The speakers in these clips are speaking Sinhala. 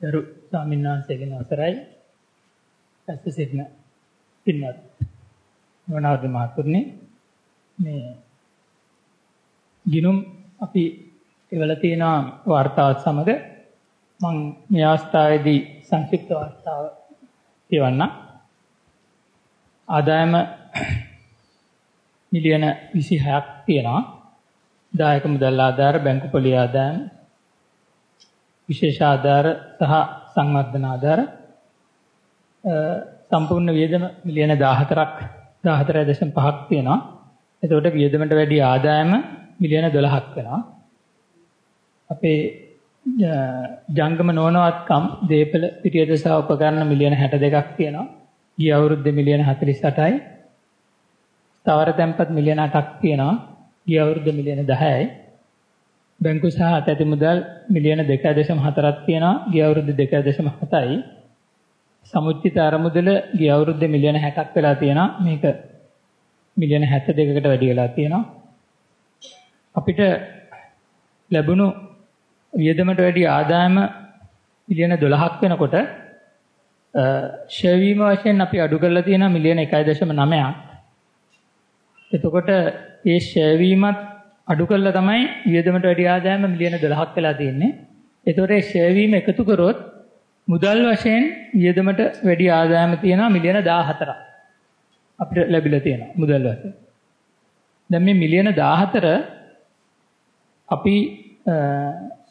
දරු ස්වාමීන් වහන්සේගෙන් අවසරයි. ඇස්ත සිටින පින්වත් නවනාද මාතුර්නි මේ ගිනුම් අපි ඉවල තියෙන වார்த்தාවත් සමග මම මේ අවස්ථාවේදී සංක්ෂිප්ත වார்த்தාව කියවන්න ආදායම මිලියන 26ක් තියෙනවා. දායක මුදල් ආධාර බැංකු පොලි ආදායම් විශේෂ ආධාර සහ සංවර්ධන ආධාර සම්පූර්ණ වියදම මිලියන 14ක් 14.5ක් තියෙනවා. එතකොට වියදමට වැඩි ආදායම මිලියන 12ක් වෙනවා. අපේ ජංගම නොවනවත්කම් දීපල පිටියද සහ උපකරණ මිලියන 62ක් තියෙනවා. ගිය අවුරුද්දේ මිලියන 48යි. ස්ථාවර තැන්පත් මිලියන 8ක් තියෙනවා. ගිය අවුරුද්දේ මිලියන 10යි. බැංකු සහ අතැති මුදල් මිලියන 2.4ක් තියෙනවා. ගිය අවුරුද්දේ 2.7යි. සමුච්චිත අරමුදල ගිය අවුරුද්දේ මිලියන 60ක් වෙලා තියෙනවා. මේක මිලියන 72කට වැඩි වෙලා තියෙනවා. අපිට ලැබුණු වියදමට වැඩි ආදායම මිලියන 12ක් වෙනකොට ෂෙයා වීම වශයෙන් අපි අඩු කරලා තියෙනවා මිලියන 1.9ක්. එතකොට ඒ ෂෙයා වීමත් අඩු කළා තමයි වියදමට වැඩි ආදායම මිලියන 12ක් වෙලා තියෙන්නේ. එතකොට ඒ ෂෙයා වීම එකතු කරොත් මුදල් වශයෙන් වියදමට වැඩි ආදායම තියෙනවා මිලියන 14ක්. අපිට ලැබිලා තියෙනවා මුදල් වශයෙන්. දැන් මේ මිලියන 14 අපි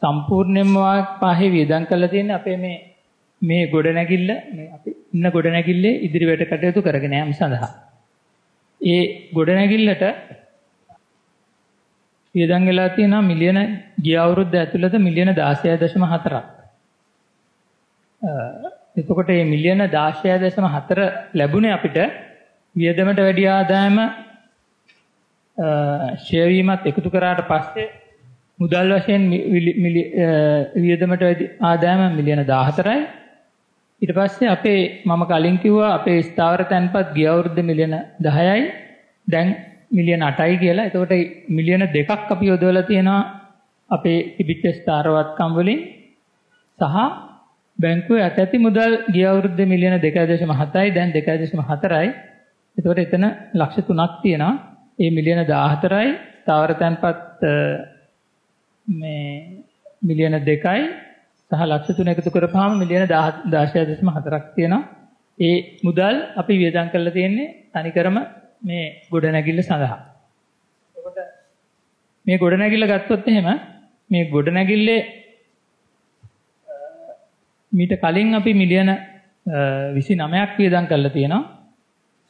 සම්පූර්ණයෙන්ම පහේ වියදම් කරලා තියෙන්නේ අපේ මේ මේ ගොඩනැගිල්ල මේ අපි ඉන්න ගොඩනැගිල්ලේ ඉදිරියට කටයුතු කරගෙන යාම සඳහා. ඒ ගොඩනැගිල්ලට වියදම් වෙලා තියෙනවා මිලියන ගිය අවුරුද්ද ඇතුළත මිලියන 16.4ක්. එතකොට මේ මිලියන 16.4 ලැබුණේ අපිට වියදමට වැඩි ආදායම ෂෙයා වීමත් එකතු කරාට පස්සේ මුදල් වශයෙන් වියදමට වැඩි ආදායම මිලියන 14යි. ඊට පස්සේ අපේ මම කලින් කිව්වා අපේ ස්ථාවර තැන්පත් ගිය අවුරුද්දේ මිලියන 10යි. දැන් මිලියන 8යි කියලා. එතකොට මිලියන දෙකක් අපි යොදවලා තියෙනවා අපේ තිබිච්ච ස්ථාරවත්කම් වලින් සහ බැංකුවේ අතැති මුදල් ගිය අවුරුද්දේ මිලියන 2.7යි දැන් 2.4යි. එතකොට එතන ලක්ෂ 3ක් තියෙනවා. ඒ මිලියන 14යි ස්ථාවර තැන්පත් මේ මිලියන 2යි සහ ලක්ෂ 3 එකතු කරපුවාම මිලියන 16.4ක් තියෙනවා. ඒ මුදල් අපි වියදම් කරලා තියෙන්නේ තනිකරම මේ ගොඩනැගිල්ල සඳහා. එතකොට මේ ගොඩනැගිල්ල ගත්තොත් එහෙම මේ ගොඩනැගිල්ලේ මීට කලින් අපි මිලියන 29ක් වියදම් කරලා තියෙනවා.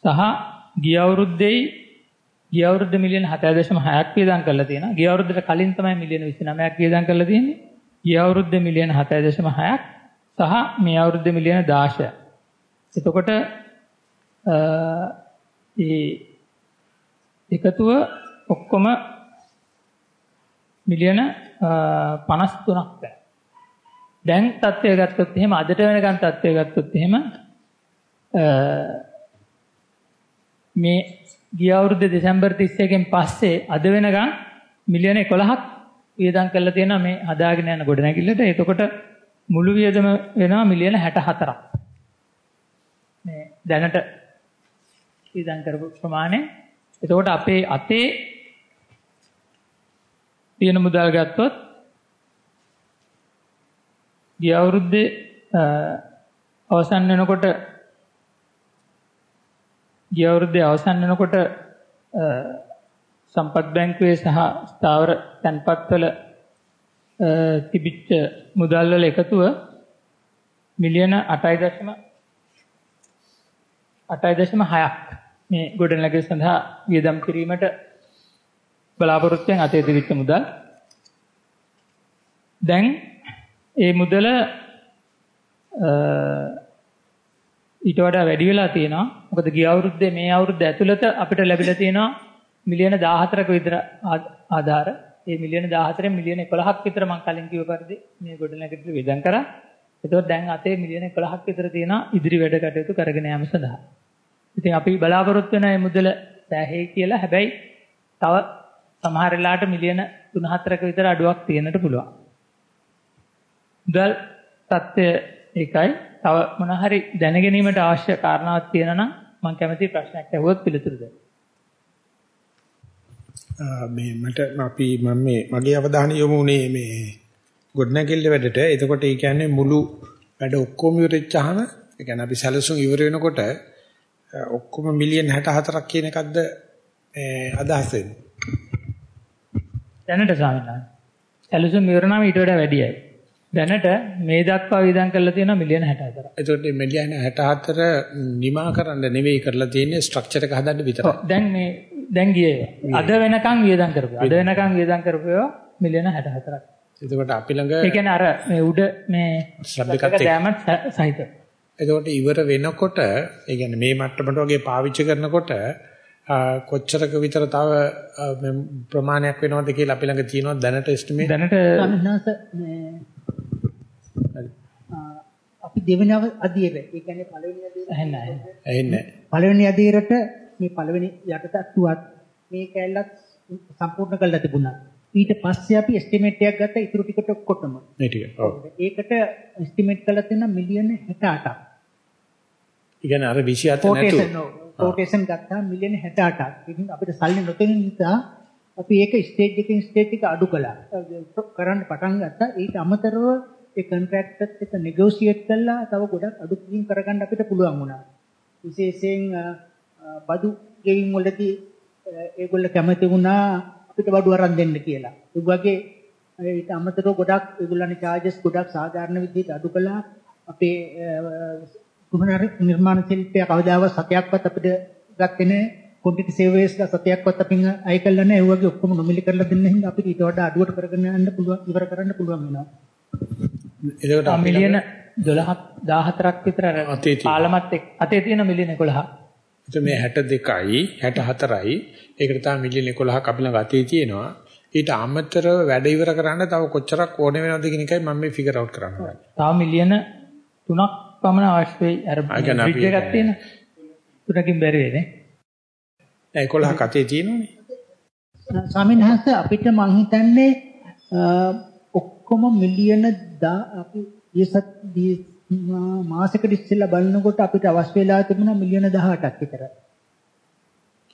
සහ ගිය අවුරුද්දේ ගිය අවුරුද්දේ මිලියන 7.6ක් වියදම් කරලා තියෙනවා. ගිය අවුරුද්දට කලින් තමයි මිලියන 29ක් වියදම් කරලා තියෙන්නේ. ගිය අවුරුද්දේ මිලියන 7.6ක් සහ මේ අවුරුද්දේ මිලියන 16ක්. එතකොට ඒ එකතුව ඔක්කොම මිලියන 53ක් දැන්. දැන් තත්ත්වය ගත්තොත් එහෙම අදට වෙනකන් තත්ත්වය ගත්තොත් එහෙම මේ ගිය අවුරුද්දේ දෙසැම්බර් 31කින් පස්සේ අද වෙනකන් මිලියන 11ක් වියදම් කරලා තියෙනවා මේ හදාගෙන යන ගොඩනැගිල්ලට. එතකොට මුළු වියදම වෙනවා මිලියන 64ක්. මේ දැනට වියදම් කරපු ප්‍රමාණය. එතකොට අපේ අතේ තියෙන මුදල් ගත්තොත් ගිය අවුරුද්දේ අවසන් වෙනකොට ගිය අවුරුද්දේ අවසන් වෙනකොට සම්පත් බැංකුවේ සහ ස්ථාවර තැන්පත්වල තිබිච්ච මුදල් වල එකතුව මිලියන 8.8.6ක් මේ ගොඩනැගිලි සඳහා වියදම් කිරීමට බලාපොරොත්තු වෙන අතේ තිබිච්ච මුදල් දැන් ඒ මුදල ඊට වඩා වැඩි වෙලා තියෙනවා. මොකද ගිය අවුරුද්දේ මේ අවුරුද්ද ඇතුළත අපිට ලැබිලා තියෙනවා මිලියන 14ක විතර ආධාර. ඒ මිලියන 14 මිලියන 11ක් විතර මම කලින් කිව්ව පරිදි මේ ගොඩනැගිලි වියදම් කරා. ඒතකොට දැන් අතේ මිලියන 11ක් විතර තියෙනවා ඉදිරි වැඩ කටයුතු කරගෙන යාම සඳහා. ඉතින් අපි බලාපොරොත්තු වෙන මේ මුදල සෑහේ කියලා හැබැයි තව සමහර වෙලාවට මිලියන 3-4ක විතර අඩුවක් තියෙන්නට පුළුවන්. මුදල් தත්ත්වය ඒකයි. තව මොන හරි දැනගැනීමට අවශ්‍ය කාරණාවක් තියෙනවා නම් මම කැමති ප්‍රශ්නයක් අහුවොත් පිළිතුරු දෙන්න. මේ මට අපි මම මේ මගේ අවධානය යොමු වුණේ මේ ගොඩනැගිල්ල වැඩට. එතකොට ඒ කියන්නේ මුළු වැඩ ඔක්කොම ඉවරෙච්චාම ඒ කියන්නේ අපි සැලසුම් ඉවර වෙනකොට ඔක්කොම මිලියන් 64ක් කියන එකක්ද අදහස් වෙන්නේ. දැනට ස්වාමීන් වහන්සේ. සැලසුම් ඉවර නම් ඊට වඩා වැඩියයි. දැනට මේ දක්වා වියදම් කරලා තියෙනවා මිලියන 64ක්. එතකොට මේ මිලියන 64 නිමා කරන්න නෙවෙයි කරලා තියෙන්නේ ස්ට්‍රක්චර් එක හදන්න විතරයි. දැන් මේ දැන් ගියේ. අද වෙනකන් වියදම් කරපුවා. අද වෙනකන් වියදම් කරපුවා මිලියන 64ක්. එතකොට අපි ළඟ ඒ කියන්නේ අර මේ උඩ මේ ශ්‍රබ්බකත් දෑමත් සහිත. එතකොට ඉවර වෙනකොට ඒ කියන්නේ මේ මට්ටමට වගේ පාවිච්චි කරනකොට කොච්චරක විතර තව ප්‍රමාණයක් වෙනවද කියලා අපි ළඟ තියෙනවා දැනට එස්ටිමේට් දැනට අපි දෙවෙනි අදියර ඒ කියන්නේ පළවෙනි අදියර ඇහෙන්නේ ඇහෙන්නේ පළවෙනි අදියරට මේ පළවෙනි යටටට්ටුවත් මේ කැලලත් සම්පූර්ණ කරලා තිබුණා. ඊට පස්සේ අපි එස්ටිමේට් එකක් ගත්තා ඉතුරු ටිකට ඔක්කොටම. මේ ටික. ඔව්. ඒකට එස්ටිමේට් කරලා තියෙන මිලියන 68ක්. ඉතින් අර 27 නැතු. කොටේෂන් ගත්තා මිලියන 68ක්. ඉතින් අපිට සල්ලි නොතෙන නිසා අපි ඒක ස්ටේජ් එකකින් ස්ටේජ් එක අඩු කළා. කරන්න පටන් ගත්තා. ඊට අමතරව ඒ කොන්ට්‍රැක්ටර්ත් එක්ක නෙගෝෂিয়েට් කළා තව ගොඩක් අඩු කිරීම් කරගන්න අපිට පුළුවන් වුණා. විශේෂයෙන් බදු ගෙවින් වලදී ඒගොල්ල කැමති වුණා අපිට බඩු අරන් දෙන්න කියලා. ඒ වගේ ඊට අමතරව ගොඩක් ඒගොල්ලන්ගේ charges ගොඩක් සාධාරණ විදිහට අඩු කළා. අපේ ගෘහ නිර්මාණ ශිල්පය කවදාවත් සතයක්වත් අපිට ගත්තේ නැහැ. කොන්ටිටි සර්විස් එක සතයක්වත් අපින් අය කළා නැහැ. ඒ වගේ ඔක්කොම නොමිලි කරලා දෙන්න හින්දා අපිට ඊට වඩා අඩුවට කරගෙන යන්න පුළුවන් ඉවර කරන්න පුළුවන් වෙනවා. ඒකට අපි මිලියන 12ක් 14ක් විතර අර අතේ තියෙන. පාලමත් එක්ක අතේ තියෙන මිලියන 11ක්. එතකොට මේ 62යි 64යි ඒකට තමයි මිලියන 11ක් අපි ළඟ අතේ තියෙනවා. ඊට අමතරව වැඩ ඉවර කරන්න තව කොච්චරක් ඕනේ වෙනවද කියන එකයි මම මේ ෆිගර් අවුට් කරන්න හදන්නේ. තව මිලියන 3ක් පමණ අවශ්‍ය වෙයි. අර බ්‍රිජ් එකක් තියෙන. තුනකින් බැරි වෙන්නේ. දැන් 11ක් අතේ තියෙනවනේ. ස්වාමීන් වහන්සේ අපිට මං හිතන්නේ ඔක්කොම මිලියන අපි ඊසත් දී- මා- මාසෙකට ඉස්සෙල්ලා බලනකොට අපිට අවශ්‍ය වෙලා තිබුණා මිලියන 18ක් විතර.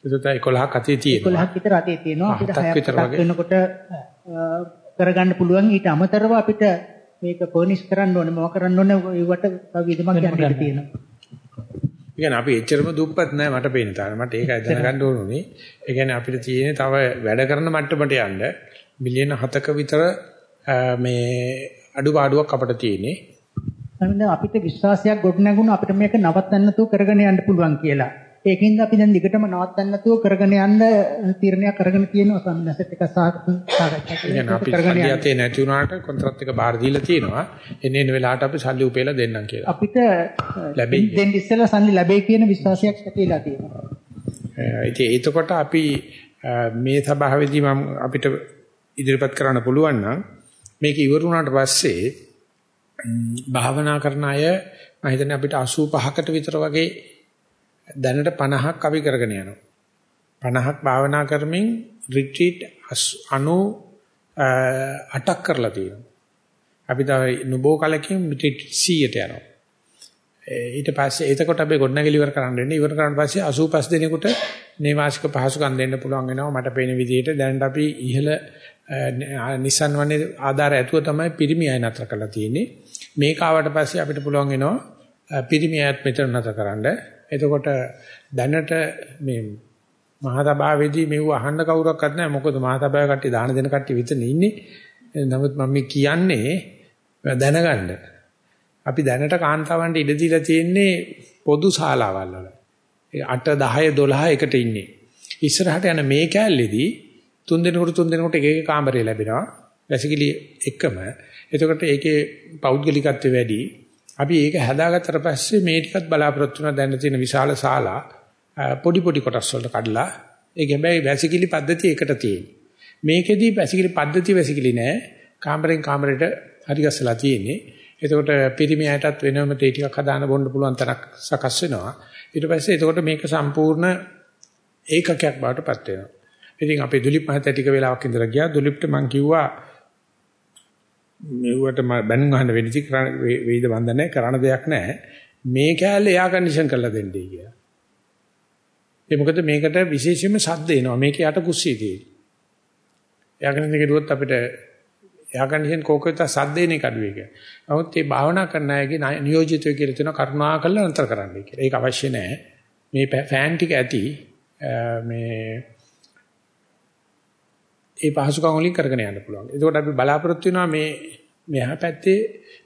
එතකොට 11ක් අතේ තියෙනවා. 11ක් විතර අතේ තියෙනවා අපිට හතක් 6ක් විතර විතර වගේ. වෙනකොට කරගන්න පුළුවන් ඊට අමතරව අපිට මේක ෆර්නිෂ් කරන්න ඕනේ මොව කරන්න ඕනේ ඒවට තව විදමක් යන්න තියෙනවා. ඒ කියන්නේ අපි එච්චරම දුප්පත් නෑ මට පේන තරම. මට ඒකයි දැනගන්න ඕනුනේ. ඒ කියන්නේ අපිට තියෙන්නේ තව වැඩ කරන මට්ටමට යන්න මිලියන 7ක විතර මේ අඩුපාඩුවක් අපිට තියෙන්නේ. අන්න අපිට විශ්වාසයක් ගොඩනැගුණා අපිට මේක නවත්තන්න නැතුව කරගෙන යන්න පුළුවන් කියලා. ඒකින්ද අපි දැන් දිගටම නවත්තන්න නැතුව කරගෙන යන්න තීරණයක් අරගෙන තියෙනවා සම්මතත් එක සාකච්ඡා නැති වුණාට කොන්ත්‍රාත් එක බාර දීලා තියෙනවා. එන්නේ එන වෙලාවට අපි සල්ලි උපේලා දෙන්නම් කියලා. අපිට ලැබෙයි. දෙන්න ඉස්සෙල්ලා සල්ලි ලැබෙයි කියන විශ්වාසයක් ඇතිලා තියෙනවා. ඉතින් එතකොට අපි මේ සභාවේදී මම අපිට ඉදිරිපත් කරන්න පුළුවන් නම් මේක ඉවර වුණාට පස්සේ භාවනා කරන අය මම හිතන්නේ අපිට 85කට විතර වගේ දැනට 50ක් අපි කරගෙන යනවා. 50ක් භාවනා කරමින් රිට්‍රීට් 98ක් කරලා තියෙනවා. අපි තව නුබෝ කලකින් රිට්‍රීට් 100ට යනවා. ඒ ඊට පස්සේ එතකොට අපි ගොඩනැගිලි ඉවර කරන්න වෙන්නේ ඉවර කරාට පස්සේ 85 දිනකට නේවාසික පහසුකම් දෙන්න පුළුවන් වෙනවා මට පේන විදිහට දැනට අපි ඉහළ නිසන් වනේ ආධාර ඇතුව තමයි පිරිමි අය නතර කරලා තියෙන්නේ මේක ආවට පස්සේ අපිට පුළුවන් වෙනවා අ, පිරිමි අයත් මෙතන නතර කරන්න එතකොට දැනට මේ මහතබාවේදී මෙව අහන්න කවුරක්වත් නැහැ මොකද මහතබාවේ කට්ටිය දාන දෙන කට්ටිය විතරනේ ඉන්නේ නමුත් මම මේ කියන්නේ දැනගන්න අපි දැනට කාන්තාවන්ට ඉඩ දීලා තියෙන්නේ පොදු ශාලාවල් වල. ඒ 8 10 12 එකට ඉන්නේ. ඉස්සරහට යන මේ කෑල්ලේදී තුන් දිනකට තුන් දිනකට එක එක කාමරය ලැබෙනවා. වැසිකිලි එකම. එතකොට ඒකේ පෞද්ගලිකත්වය වැඩි. අපි ඒක හදාගත්තට පස්සේ මේ ටිකත් බලාපොරොත්තු වෙන දැන තියෙන විශාල ශාලා අ, පොඩි පොඩි කොටස් වලට කඩලා ඒක හැබැයි වැසිකිලි පද්ධතිය එකට තියෙන්නේ. මේකෙදී වැසිකිලි පද්ධතිය වැසිකිලි නෑ. කාමරෙන් කාමරයට හරි ගස්සලා තියෙන්නේ. එතකොට පිරිමි අයටත් වෙනම තේ ටිකක් හදාන්න බොන්න පුළුවන් තරක් සකස් වෙනවා. ඊට පස්සේ එතකොට මේක සම්පූර්ණ ඒකකයක් බවට පත් වෙනවා. ඉතින් අපේ දුලිප් මහත්තයා ටික වෙලාවක් ඉඳලා ගියා. දුලිප්ට මං කිව්වා මෙව්වට බැනුම් අහන්න වෙන්නේ වෙයිද වන්දනේ කරන්න දෙයක් නැහැ. මේ කෑල්ල එයා කන්ඩිෂන් කරලා දෙන්නේ කියලා. ඒ මොකද මේකට විශේෂයෙන්ම ශබ්ද එනවා. මේක යට කුස්සිය තියෙන්නේ. එයා කන්ඩිෂන් කෙරුවොත් අපිට එයා කන්ඩිෂන් කෝකෙත ශබ්ද එන එක අඩු වෙක. නමුත් මේ භාවනා කරන අයගේ නියෝජිතය කියලා තියෙනවා කරුණා කළා අන්තර කරන්නයි කියලා. ඒක අවශ්‍ය නැහැ. මේ ෆෑන් ටික ඇති මේ ඒ පහසුකම් වලින් කරගෙන යන්න පුළුවන්. එතකොට අපි බලාපොරොත්තු වෙනවා මේ මෙහා පැත්තේ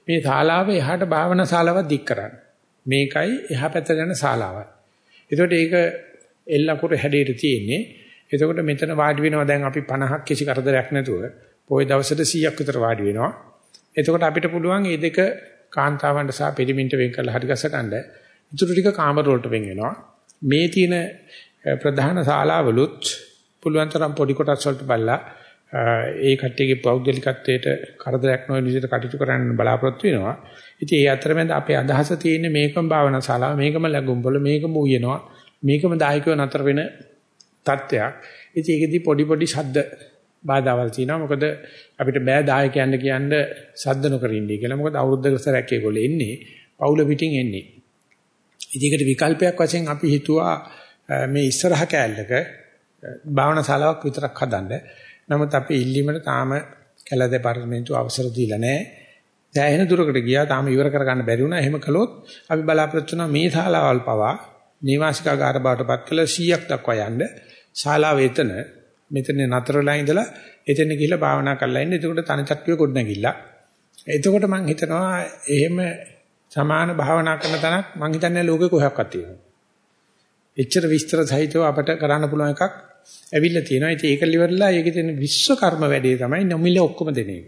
මේ ශාලාව එහාට භාවනා ශාලාවක් දික් කරන්න. මේකයි එහා පැත්ත යන ශාලාවයි. එතකොට ඒක එල්ලකුර හැඩයට තියෙන්නේ. එතකොට මෙතන වාඩි වෙනවා දැන් අපි 50ක් කිසි කරදරයක් නැතුව පොයි දවසට 100ක් විතර වාඩි වෙනවා. එතකොට අපිට පුළුවන් මේ දෙක කාන්තාවන්ට සහ පිරිමින්ට වෙන් කරලා හරි ගස ගන්න. ඉතුරු ටික කාමර වලට වෙන් වෙනවා. මේ තියෙන ප්‍රධාන ශාලාවලුත් පුළුවන් තරම් පොඩි කොටස් වලට බලලා ඒ කට්ටියගේ පෞද්ගලිකත්වයට කරදරයක් නොවන විදිහට කටයුතු කරන්න බලාපොරොත්තු වෙනවා. ඉතින් ඒ අතරමැද අපේ අදහස තියෙන්නේ මේකම භාවනා ශාලාව, මේකම ලැබුම්බල, මේකම උයනවා, මේකම දායකව නතර වෙන තත්ත්වයක්. ඉතින් ඒකෙදි පොඩි පොඩි ශබ්ද බාධාවල් තියෙනවා. මොකද අපිට බෑ දායකයන්ට කියන්න ශබ්ද නොකර ඉන්නේ කියලා. මොකද අවුරුද්දක සැරයක් ඒගොල්ලෝ එන්නේ, පවුල පිටින් එන්නේ. ඉතින් ඒකට විකල්පයක් වශයෙන් අපි හිතුවා මේ ඉස්සරහ කෑල්ලක භාවනා ශාලාවක් විතරක් හදන්න. නමුත් අපි ඉල්ලීමට තාම කැල දෙපාර්තමේන්තු අවසර දීලා නැහැ. දැන් දුරකට ගියා තාම ඉවර කරගන්න බැරි වුණා. එහෙම කළොත් අපි බලාපොරොත්තු වෙනවා මේ ශාලාවල් පවා නිවාසිකාගාර බාටපත් කළ 100ක් දක්වා යන්න. ශාලාව එතන මෙතන නතරලා ඉඳලා එතන ගිහිල්ලා භාවනා කරලා ඉන්න. එතකොට තනචක්කුවේ ගොඩ නැගිලා. එතකොට මම හිතනවා එහෙම සමාන භාවනා කරන තැනක් මම හිතන්නේ ලෝකේ කොහොක්වත් තියෙනවා. එච්චර විස්තර සහිතව අපට කරන්න පුළුවන් එකක් ඇවිල්ලා තියෙනවා. ඉතින් ඒක liverලා ඒකේ තියෙන විශ්වකර්ම වැඩේ තමයි නොමිල ඔක්කොම දෙන එක.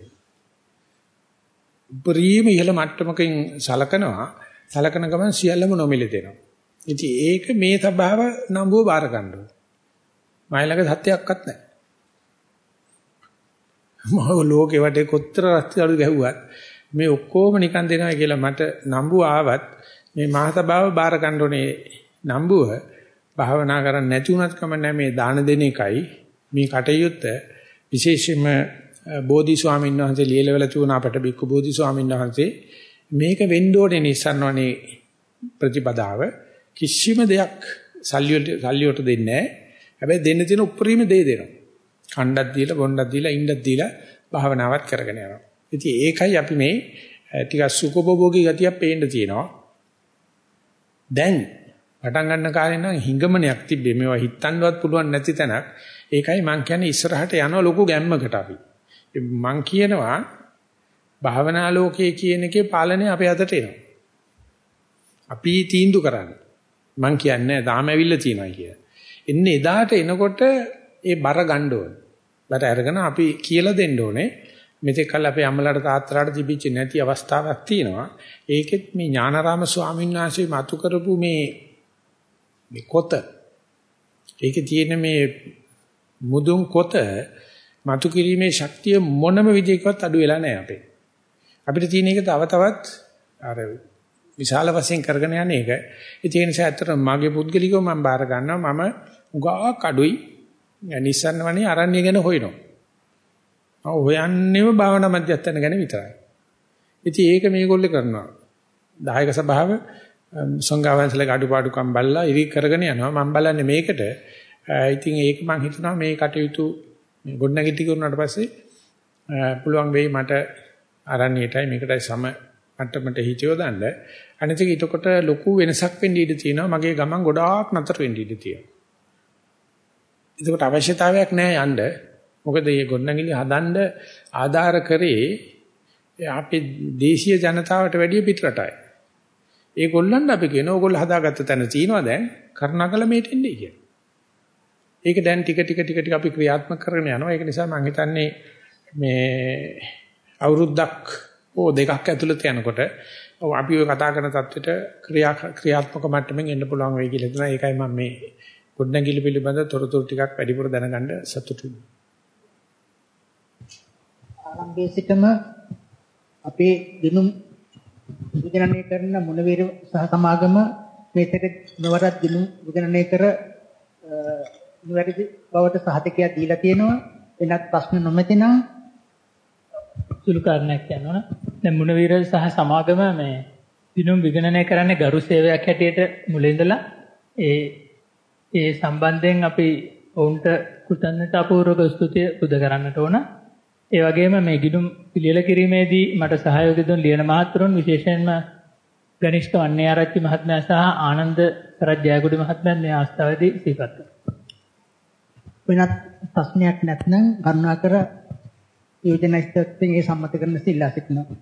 උපරිම ඉහළ මට්ටමකින් සලකනවා. සලකන ගමන් සියල්ලම නොමිල දෙනවා. ඉතින් ඒක මේ සබාව නඹුව බාර ගන්න ඕනේ. මයිලක සත්‍යයක්වත් නැහැ. මහ ලෝකේ වටේ කොතර රස්ති අඩු ගැහුවත් මේ ඔක්කොම නිකන් දෙනවා කියලා මට නඹුව ආවත් මේ මහසභාව බාර ගන්න ඕනේ නඹුව භාවනා කරන්නේ නැති වුණත් කමන්නේ මේ දාන දෙන එකයි මේ කටයුත්ත විශේෂයෙන්ම බෝධි ස්වාමීන් වහන්සේ ලියලවල තුන අපට බික්කු බෝධි ස්වාමීන් වහන්සේ මේක වෙන්න ඕනේ නිස්සන්නවනේ ප්‍රතිපදාව කිසිම දෙයක් සල්ලි වලට සල්ලි වලට දෙන්නේ නැහැ. හැබැයි දෙන්න තියෙන උපරිම දේ දෙනවා. කණ්ඩක් දීලා බොණ්ඩක් දීලා ඉණ්ඩක් දීලා භාවනාවත් කරගෙන යනවා. ඉතින් ඒකයි අපි මේ ටිකක් සුඛභෝගී ගතියක් පේන්න තියෙනවා. දැන් පටන් ගන්න කාලේ නම් හිඟමනයක් තිබ්බේ මේවා හිතන්නවත් පුළුවන් නැති තැනක්. ඒකයි මම කියන්නේ ඉස්සරහට යනවා ලොකු ගැම්මකට අපි. මම කියනවා භාවනා ලෝකයේ කියන එකේ පාලනය අපේ අතට එනවා. අපි තීන්දුව කරන්නේ. මම කියන්නේ තාම ඇවිල්ලා තියෙනවා කියලා. එන්නේ එදාට එනකොට ඒ බර ගන්න ඕනේ. බර අරගෙන අපි කියලා දෙන්න ඕනේ. මෙතෙක් කල් අපේ අම්මලාට තාත්තලාට තිබිච්ච නැති අවස්ථාවක් තියෙනවා. ඒකෙත් මේ ඥානාරාම ස්වාමීන් වහන්සේ මතු කරපු මේ මේ කොත ඒකේ තියෙන මේ මුදුන් කොත මතු කිරීමේ ශක්තිය මොනම විදිහකවත් අඩු වෙලා නැහැ අපේ. අපිට තියෙන එක තව තවත් අර විශාල වශයෙන් කරගෙන යන එක. ඒ නිසා ඇත්තට මගේ පුද්ගලිකව මම බාර ගන්නවා මම උගා කඩුයි නිස්සන්න වනේ අරණ්‍ය ගැන හොයනවා. මම හොයන්නේම භාවනා මධ්‍යස්ථාන ගැන විතරයි. ඉතින් ඒක මේගොල්ලෝ කරනවා. දායක සභාව සංඝාවන්සලගේ අඩුපාඩුකම් බලලා ඉරි කරගෙන යනවා. මම බලන්නේ මේකට. ඉතින් ඒක මම හිතනවා මේ කටයුතු මේ ගොඩනැගිලි කරුණාට පස්සේ පුළුවන් වෙයි මට ආරණ්‍යයටයි මේකටයි සම මට්ටමට හිතියෝ දාන්න අනිත් එක ඊටකොට ලොකු වෙනසක් වෙන්න ඉඩ තියෙනවා. මගේ ගමන් ගොඩාක් නතර වෙන්න ඉඩ තියෙනවා. ඒකට අවශ්‍යතාවයක් නැහැ යන්න. මොකද මේ ගොඩනැගිලි හදන්න ආධාර කරේ අපේ දේශීය ජනතාවට වැඩිය පිටරටයි. ඒගොල්ලන් අපි කියන ඕගොල්ලෝ හදාගත්ත තැන තියෙනවා දැන් කරුණාකර මේට එන්නේ කියලා. ඒක දැන් ටික ටික ටික ටික අපි ක්‍රියාත්මක කරගෙන යනවා. ඒක නිසා මම හිතන්නේ මේ අවුරුද්දක් ඕ දෙකක් ඇතුළත යනකොට අපි ඔය කතා කරන தත්වෙට ක්‍රියා ක්‍රියාත්මක මට්ටමින් එන්න පුළුවන් වෙයි කියලා හිතනවා. ඒකයි මම මේ ගොඩනැගිලි පිළිබඳ තොරතුරු ටිකක් වැඩිපුර දැනගන්න සතුටුයි. ආරම්භයේ සිටම අපේ දිනුම් විගණනය කරන මොනවේර සහ සමාගම මේකට නවරත් දිනු විගණනය කර නිවැරදි බවට සහතිකයක් දීලා තියෙනවා වෙනත් ප්‍රශ්න නොමැතිනම් සුළු කාරණයක් කියනවා. දැන් මුණවීර සහ සමාගම මේ දිනුම් විගණනය කරන්නේ ගරු සේවයක් හැටියට මුලින් ඉඳලා ඒ ඒ සම්බන්ධයෙන් අපි ඔවුන්ට කෘතඥතාපූර්වක ස්තුතිය පුද කරන්නට ඕන. ඒ වගේම මේ ගිණුම් පිළියෙල කිරීමේදී මට සහයෝගය දුන් ලියන මහත්තුරුන් විශේෂයෙන්ම ගනිෂ්ඨ වන්නේ ආරච්චි මහත්මයා සහ ආනන්ද සරත් ජයගුඩි මහත්මයා මේ අවස්ථාවේදී සිහිපත් කළා. වෙනත් ප්‍රශ්නයක් නැත්නම් කරුණාකර යෝජනා ඉස්තත්යෙන් ඒ සම්මත කරන සිල්ලා සිටිනවා.